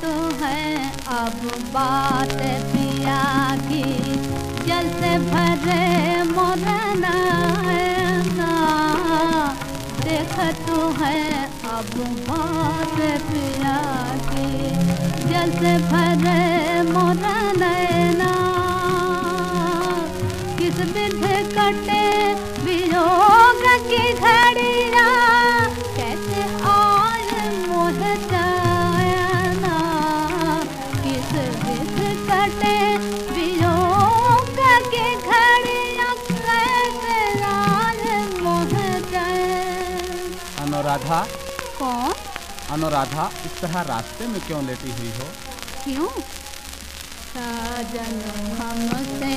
तो है अब बात पिया की। जल से भरे मोरना देख तो है अब बात पिया की। जल से भरे मोरना किस विध कटे वियोग की घड़िया अनुराधा। कौन? अनुराधा इस तरह रास्ते में क्यों लेटी हुई हो? क्यों? साजन हमसे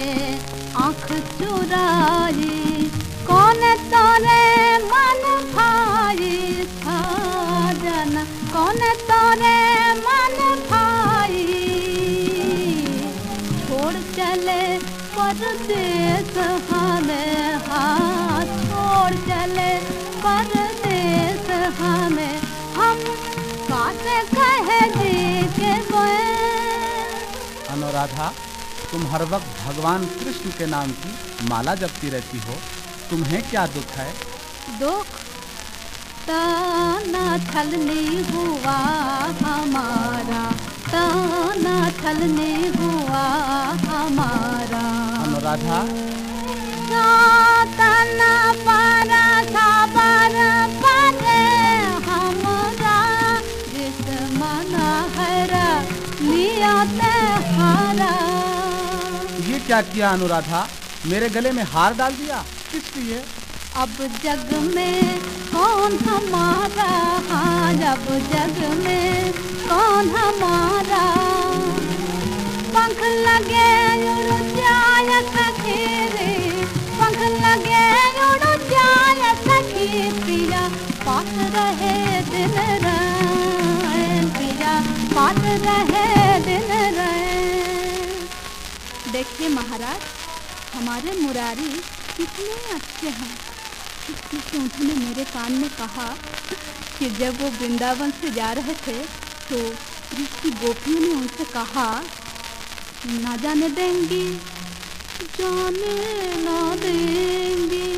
आँख चुराई कौन तोरे मन भाई साजन कौन तोरे मन भाई छोड़ चले परदेश हमें अनुराधा तुम हर वक्त भगवान कृष्ण के नाम की माला जपती रहती हो। तुम्हें क्या दुख है? दुख? ताना छलनी हुआ हमारा। ताना छलनी हुआ हमारा। अनुराधा। सातना पारा क्या किया अनुराधा? मेरे गले में हार डाल दिया? किस लिए अब जग में कौन हमारा? आज अब जग में कौन हमारा? पंख लगे उड़ जाए सखी पंख लगे उड़ जाए सखी। पिया पास रहे दिन रैन पिया रहे देखिए महाराज, हमारे मुरारी कितने अच्छे हैं। इसलिए उन्होंने मेरे कान में कहा कि जब वो वृंदावन से जा रहे थे तो ऋषि गोपियों ने उनसे कहा, ना जाने देंगी, जाने ना देंगी,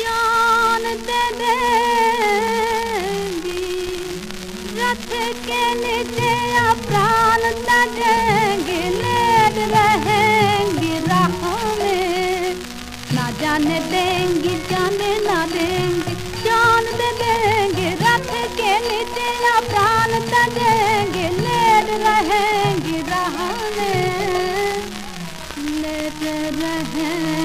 जान दे देंगी। रथ के नीचे प्राण जाने देंगे, जाने ना देंगे, जान दे देंगे, रथ के नीचे प्राण देंगे, लेट रहेंगे रहने लेट रहेंगे